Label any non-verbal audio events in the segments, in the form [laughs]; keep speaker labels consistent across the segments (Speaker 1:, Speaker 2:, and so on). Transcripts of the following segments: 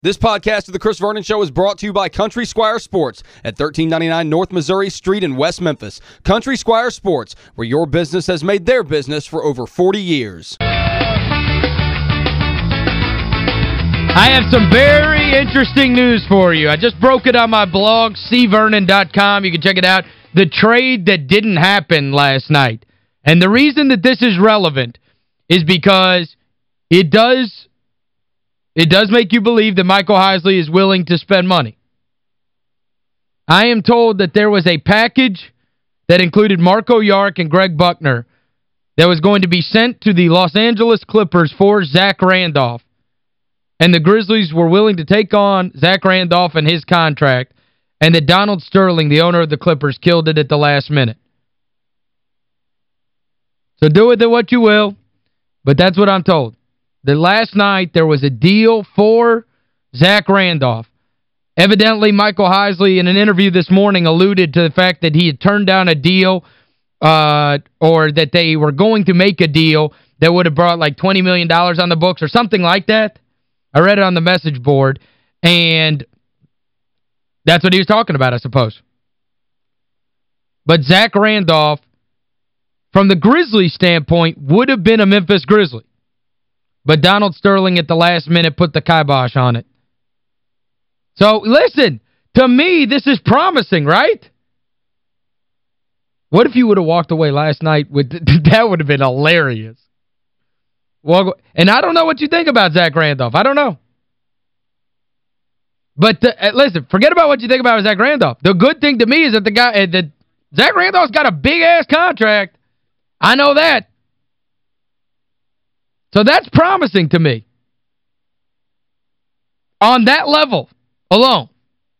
Speaker 1: This podcast of The Chris Vernon Show is brought to you by Country Squire Sports at 1399 North Missouri Street in West Memphis. Country Squire Sports, where your business has made their business for over 40 years.
Speaker 2: I have some very interesting news for you. I just broke it on my blog, cvernon.com. You can check it out. The trade that didn't happen last night. And the reason that this is relevant is because it does it does make you believe that Michael Heisley is willing to spend money. I am told that there was a package that included Marko Jaric and Greg Buckner that was going to be sent to the Los Angeles Clippers for Zach Randolph. And the Grizzlies were willing to take on Zach Randolph and his contract, and that Donald Sterling, the owner of the Clippers, killed it at the last minute. So do with it what you will, but that's what I'm told that last night there was a deal for Zach Randolph. Evidently, Michael Heisley, in an interview this morning, alluded to the fact that he had turned down a deal uh, or that they were going to make a deal that would have brought like $20 million on the books or something like that. I read it on the message board, and that's what he was talking about, I suppose. But Zach Randolph, from the Grizzlies standpoint, would have been a Memphis Grizzly. But Donald Sterling at the last minute put the kibosh on it. So, listen, to me, this is promising, right? What if you would have walked away last night with [laughs] that would have been hilarious. Well, and I don't know what you think about Zach Randolph. I don't know. But uh, listen, forget about what you think about Zach Randolph. The good thing to me is that the guy uh, that Zach Randolph's got a big-ass contract. I know that. So that's promising to me. On that level alone.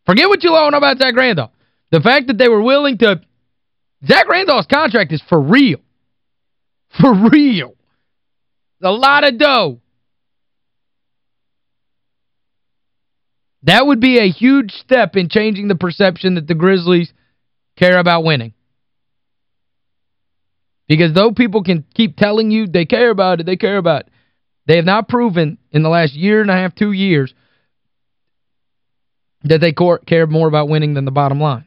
Speaker 2: Forget what you all know about Zach Randolph. The fact that they were willing to... Zach Randolph's contract is for real. For real. A lot of dough. That would be a huge step in changing the perception that the Grizzlies care about winning. Because though people can keep telling you they care about it, they care about it, they have not proven in the last year and a half, two years, that they care more about winning than the bottom line.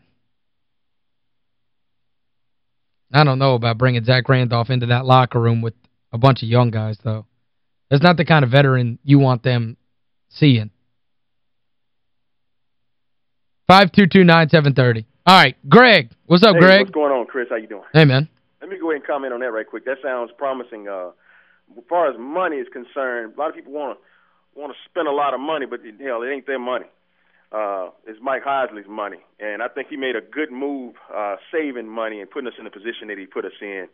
Speaker 2: I don't know about bringing Zach Randolph into that locker room with a bunch of young guys, though. That's not the kind of veteran you want them seeing. 522-9730. All right, Greg. What's up,
Speaker 3: hey,
Speaker 2: Greg?
Speaker 3: what's going on, Chris? How you doing?
Speaker 2: Hey, man.
Speaker 3: Let me go ahead and comment on that right quick. That sounds promising. Uh, as far as money is concerned, a lot of people want to want to spend a lot of money, but hell, it ain't their money. Uh, it's Mike Heisley's money, and I think he made a good move uh, saving money and putting us in the position that he put us in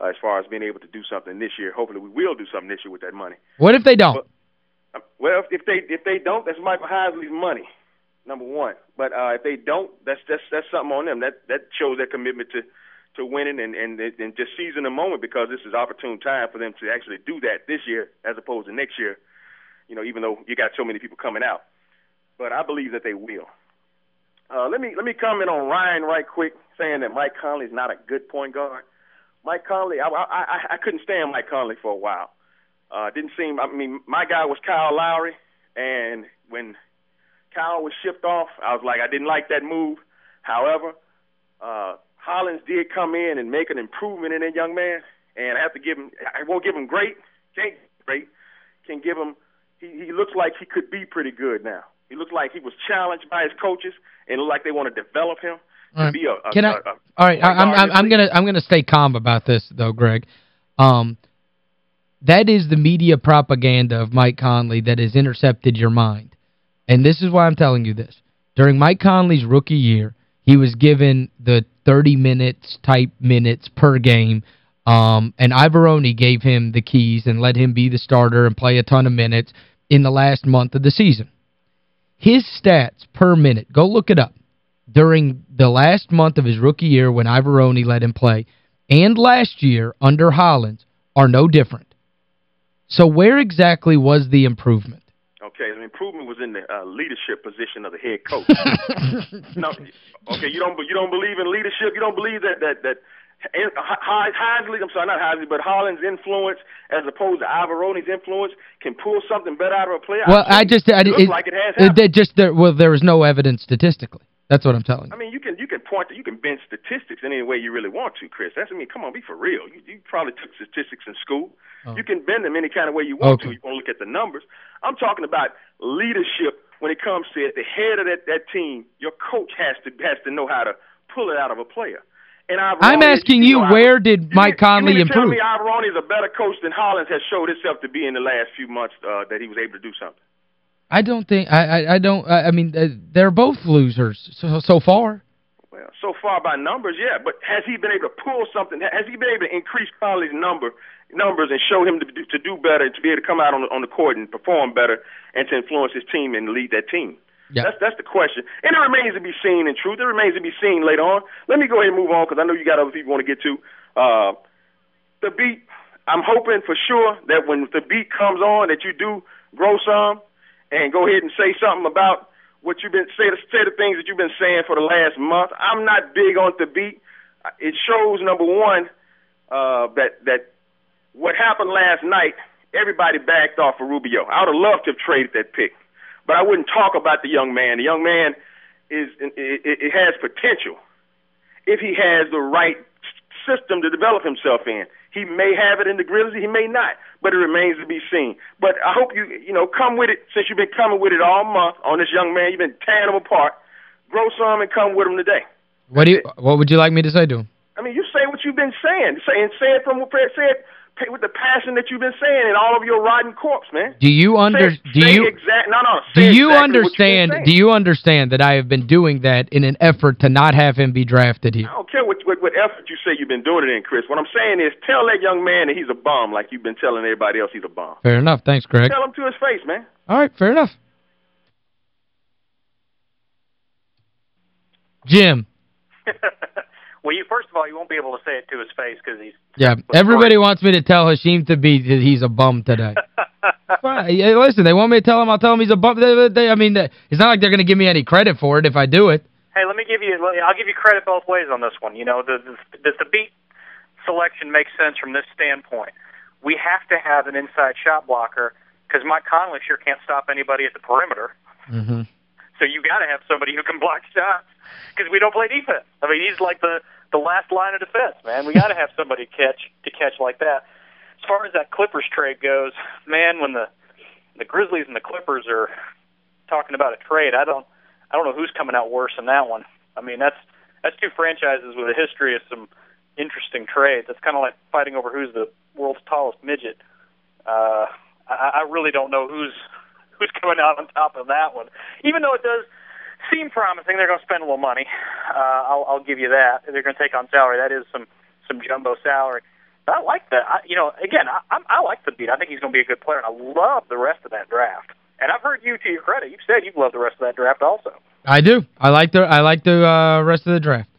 Speaker 3: uh, as far as being able to do something this year. Hopefully, we will do something this year with that money.
Speaker 2: What if they don't?
Speaker 3: But, uh, well, if they if they don't, that's Michael Heisley's money, number one. But uh, if they don't, that's that's that's something on them. That that shows their commitment to to winning and, and and just seizing the moment because this is opportune time for them to actually do that this year as opposed to next year. You know, even though you got so many people coming out, but I believe that they will. Uh, let me let me comment on Ryan right quick, saying that Mike Conley is not a good point guard. Mike Conley, I, I I couldn't stand Mike Conley for a while. Uh, didn't seem. I mean, my guy was Kyle Lowry, and when Kyle was shipped off, I was like, I didn't like that move. However, uh, Hollins did come in and make an improvement in that young man, and I have to give him. I won't give him great, can't great, can give him. He, he looks like he could be pretty good now. He looks like he was challenged by his coaches and look like they want to develop him to
Speaker 2: right.
Speaker 3: be a, a,
Speaker 2: Can I,
Speaker 3: a, a
Speaker 2: All right, I'm I'm I'm going to I'm going to stay calm about this though, Greg. Um that is the media propaganda of Mike Conley that has intercepted your mind. And this is why I'm telling you this. During Mike Conley's rookie year, he was given the 30 minutes type minutes per game. Um, and Iavaroni gave him the keys and let him be the starter and play a ton of minutes in the last month of the season. His stats per minute, go look it up, during the last month of his rookie year when Iavaroni let him play and last year under Hollins are no different. So where exactly was the improvement?
Speaker 3: Okay, the improvement was in the uh, leadership position of the head coach. [laughs] no, okay, you don't you don't believe in leadership. You don't believe that that that Heisley, I'm sorry, not Heisley, but Hollins' influence as opposed to Iavaroni's influence can pull something better out of a player.
Speaker 2: Well, I, I just I,
Speaker 3: it,
Speaker 2: it
Speaker 3: like it has happened.
Speaker 2: It, just there, well, there was no evidence statistically. That's what I'm telling you.
Speaker 3: I mean, you can you can point to you can bend statistics any way you really want to, Chris. That's I mean, come on, be for real. You, you probably took statistics in school. Oh. You can bend them any kind of way you want okay. to. You want to look at the numbers. I'm talking about leadership when it comes to at the head of that that team. Your coach has to has to know how to pull it out of a player. And
Speaker 2: I'm asking you, you where did Mike Conley
Speaker 3: you
Speaker 2: improve?
Speaker 3: tell me Iavaroni is a better coach than Hollins has showed himself to be in the last few months uh, that he was able to do something?
Speaker 2: I don't think I I, I don't I, I mean uh, they're both losers so so far.
Speaker 3: Well, so far by numbers, yeah, but has he been able to pull something? Has he been able to increase Conley's number numbers and show him to do, to do better, to be able to come out on the, on the court and perform better and to influence his team and lead that team? Yeah. That's that's the question, and it remains to be seen. In truth, it remains to be seen later on. Let me go ahead and move on because I know you got other people want to get to. Uh, Thabeet. I'm hoping for sure that when Thabeet comes on, that you do grow some and go ahead and say something about what you've been say the say the things that you've been saying for the last month. I'm not big on Thabeet. It shows number one uh, that that what happened last night. Everybody backed off of Rubio. I would have loved to have traded that pick, but I wouldn't talk about the young man. The young man is it, it, it has potential if he has the right system to develop himself in. He may have it in the Grizzlies, he may not, but it remains to be seen. But I hope you, you know, come with it since you've been coming with it all month on this young man. You've been tearing him apart. Grow some and come with him today.
Speaker 2: What do you? What would you like me to say to him?
Speaker 3: I mean, you say what you've been saying. Say, Saying, say it from what say it with the passion that you've been saying in all of your rotten corpse, man.
Speaker 2: Do you under say, do
Speaker 3: say
Speaker 2: you
Speaker 3: exact no no
Speaker 2: Do you exactly understand do you understand that I have been doing that in an effort to not have him be drafted here?
Speaker 3: I don't care what what, what effort you say you've been doing it in, Chris. What I'm saying is tell that young man that he's a bum like you've been telling everybody else he's a bum.
Speaker 2: Fair enough. Thanks, Greg.
Speaker 3: Tell him to his face, man.
Speaker 2: All right, fair enough. Jim. [laughs]
Speaker 4: Well, you first of all, you won't be able to say it to his face because he's...
Speaker 2: Yeah, everybody wants me to tell Hasheem Thabeet that he's a bum today. [laughs] well, yeah, listen, they want me to tell him, I'll tell him he's a bum. They, they, I mean, it's not like they're going to give me any credit for it if I do it.
Speaker 4: Hey, let me give you, I'll give you credit both ways on this one. You know, the, the, Thabeet selection makes sense from this standpoint. We have to have an inside shot blocker because Mike Conley sure can't stop anybody at the perimeter.
Speaker 2: Mm -hmm.
Speaker 4: So you got to have somebody who can block shots because we don't play defense. I mean, he's like the the last line of defense, man. We got to have somebody catch to catch like that. As far as that Clippers trade goes, man, when the the Grizzlies and the Clippers are talking about a trade, I don't I don't know who's coming out worse in that one. I mean, that's that's two franchises with a history of some interesting trades. It's kind of like fighting over who's the world's tallest midget. Uh, I, I really don't know who's who's coming out on top of that one. Even though it does seem promising. They're going to spend a little money. Uh, I'll, I'll give you that. They're going to take on salary. That is some some jumbo salary. But I like that. I, you know, again, I, I, I like Thabeet. I think he's going to be a good player, and I love the rest of that draft. And I've heard you, to your credit, you've said you've loved the rest of that draft also.
Speaker 2: I do. I like the I like the uh, rest of the draft.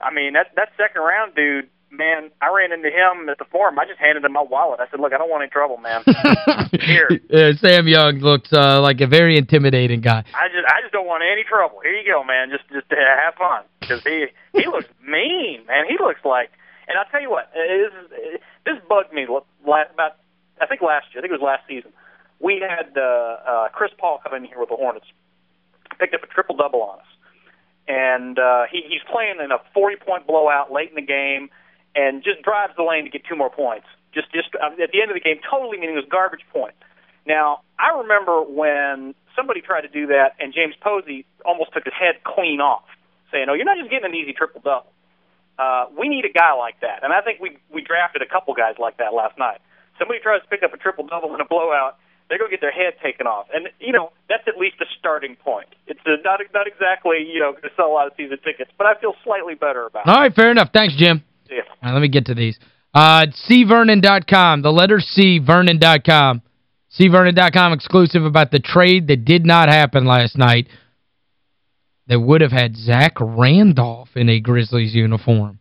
Speaker 4: I mean, that that second round dude man, I ran into him at the forum. I just handed him my wallet. I said, look, I don't want any trouble, man. [laughs] Here.
Speaker 2: Yeah, Sam Young looks uh, like a very intimidating guy.
Speaker 4: I just I just don't want any trouble. Here you go, man. Just just to have fun. Because he, he [laughs] looks mean, man. He looks like, and I'll tell you what, this, is, this bugged me about, I think last year. I think it was last season. We had uh, uh, Chris Paul come in here with the Hornets. Picked up a triple-double on us. And uh, he, he's playing in a 40-point blowout late in the game and just drives the lane to get two more points. Just, just uh, at the end of the game, totally meaningless garbage point. Now, I remember when somebody tried to do that, and James Posey almost took his head clean off, saying, "Oh, you're not just getting an easy triple double. Uh, we need a guy like that." And I think we we drafted a couple guys like that last night. Somebody tries to pick up a triple double in a blowout, they're going to get their head taken off. And, you know, that's at least a starting point. It's a, not not exactly, you know, going to sell a lot of season tickets, but I feel slightly better about
Speaker 2: All it. All right, fair enough. Thanks, Jim.
Speaker 4: Yeah.
Speaker 2: Right, let me get to these. Uh, cvernon.com, the letter C, vernon.com. cvernon.com exclusive about the trade that did not happen last night that would have had Zach Randolph in a Grizzlies uniform.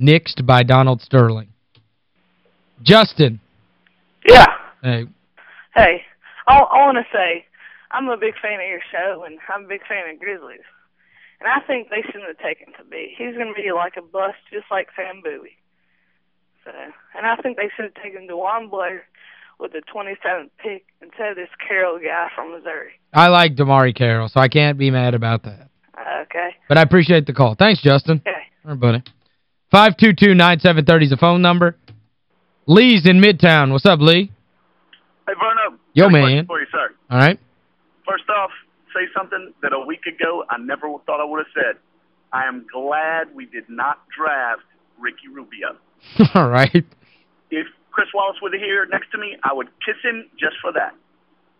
Speaker 2: Nixed by Donald Sterling. Justin.
Speaker 5: Yeah.
Speaker 2: Hey.
Speaker 5: Hey, I, I want to say I'm a big fan of your show, and I'm a big fan of Grizzlies. And I think they shouldn't have taken Thabeet. He's going to be like a bust, just like Sam Bowie. So, and I think they should have taken DeJuan Blair with the 27th pick instead of this Carroll guy from Missouri.
Speaker 2: I like DeMarre Carroll, so I can't be mad about that.
Speaker 5: Okay.
Speaker 2: But I appreciate the call. Thanks, Justin.
Speaker 5: Okay.
Speaker 2: All right, buddy. 522-9730 is the phone number. Lee's in Midtown. What's up, Lee?
Speaker 6: Hey, Verno.
Speaker 2: Yo, man.
Speaker 6: question For you, sir.
Speaker 2: All right.
Speaker 6: First off, say something that a week ago I never thought I would have said. I am glad we did not draft Ricky Rubio. [laughs]
Speaker 2: All right.
Speaker 6: If Chris Wallace were here next to me, I would kiss him just for that.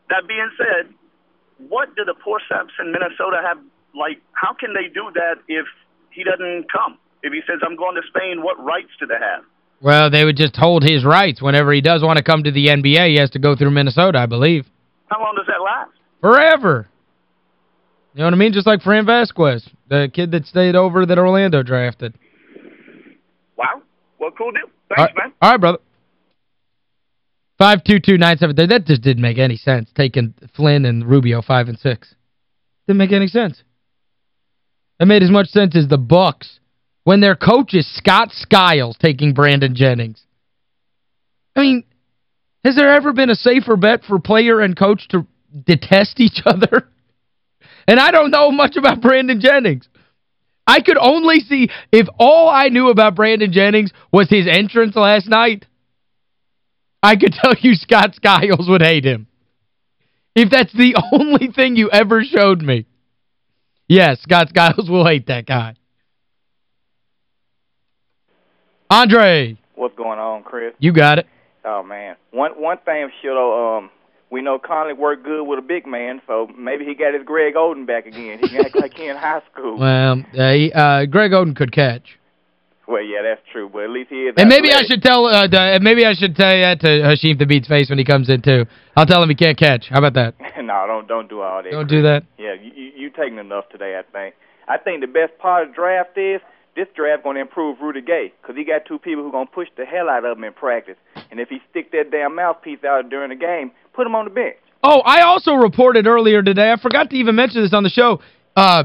Speaker 6: That being said, what do the poor saps in Minnesota have? Like, how can they do that if he doesn't come? If he says, I'm going to Spain, what rights do they have?
Speaker 2: Well, they would just hold his rights. Whenever he does want to come to the NBA, he has to go through Minnesota, I believe.
Speaker 6: How long does that last?
Speaker 2: Forever. You know what I mean? Just like Fran Vázquez, the kid that stayed over that Orlando drafted.
Speaker 6: Wow. Well, cool deal.
Speaker 2: All
Speaker 6: Thanks,
Speaker 2: right,
Speaker 6: man.
Speaker 2: all right brother. 522-9730. That just didn't make any sense, taking Flynn and Rubio 5 and 6. Didn't make any sense. That made as much sense as the Bucks when their coach is Scott Skiles taking Brandon Jennings. I mean, has there ever been a safer bet for player and coach to detest each [laughs] other? And I don't know much about Brandon Jennings. I could only see, if all I knew about Brandon Jennings was his entrance last night, I could [laughs] tell you Scott Skiles would hate him. If that's the [laughs] only thing you ever showed me. Yes, Scott Skiles will hate that guy. Andre,
Speaker 7: What's going on, Chris?
Speaker 2: you got it.
Speaker 7: Oh man, one one thing should um we know Conley worked good with a big man, so maybe he got his Greg Oden back again. He act like he in high school.
Speaker 2: Well, uh, he, uh, Greg Oden could catch.
Speaker 7: Well, yeah, that's true, but at least he is.
Speaker 2: And maybe I should tell uh, the, maybe I should tell that to Hasheem Thabeet's face when he comes in too. I'll tell him he can't catch. How about that? [laughs]
Speaker 7: no, don't don't do all that.
Speaker 2: Don't do that.
Speaker 7: Yeah, you you, you taking enough today, I think. I think the best part of the draft is this draft going to improve Rudy Gay because he got two people who going to push the hell out of him in practice. And if he stick that damn mouthpiece out during the game, put him on the bench.
Speaker 2: Oh, I also reported earlier today, I forgot to even mention this on the show, uh,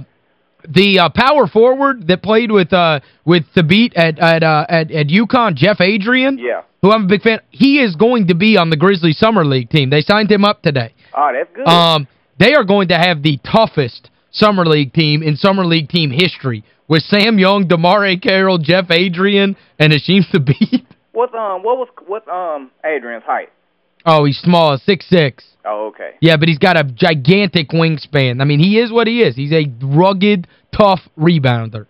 Speaker 2: the uh, power forward that played with uh, with Thabeet at at, uh, at at UConn, Jeff Adrien,
Speaker 7: Yeah.
Speaker 2: who I'm a big fan, he is going to be on the Grizzlies Summer League team. They signed him up today.
Speaker 7: Oh, that's good.
Speaker 2: Um, they are going to have the toughest Summer League team in Summer League team history with Sam Young, DeMarre Carroll, Jeff Adrien, and Hasheem Thabeet. [laughs]
Speaker 7: what's um what was what's um Adrien's height?
Speaker 2: Oh, he's small, six six.
Speaker 7: Oh, okay.
Speaker 2: Yeah, but he's got a gigantic wingspan. I mean, he is what he is. He's a rugged, tough rebounder.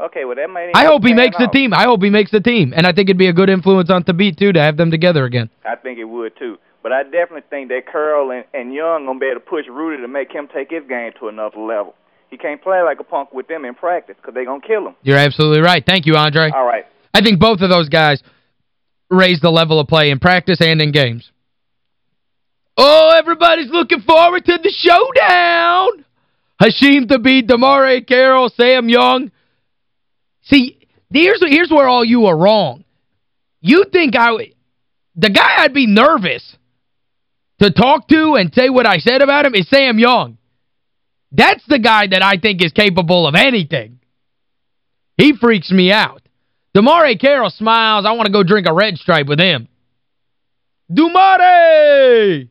Speaker 7: Okay, well that might
Speaker 2: I hope he makes the team. I hope he makes the team. And I think it'd be a good influence on Thabit, too, to have them together again.
Speaker 7: I think it would too. But I definitely think that Curl and, and Young gonna be able to push Rudy to make him take his game to another level. He can't play like a punk with them in practice because they're gonna kill him.
Speaker 2: You're absolutely right. Thank you, Andre.
Speaker 7: All right.
Speaker 2: I think both of those guys raise the level of play in practice and in games. Oh, everybody's looking forward to the showdown. Hasheem Thabeet, DeMarre Carroll, Sam Young. See, here's here's where all you are wrong. You think I would- the guy I'd be nervous to talk to and say what I said about him is Sam Young. That's the guy that I think is capable of anything. He freaks me out. DeMarre Carroll smiles. I want to go drink a red stripe with him. Dumare!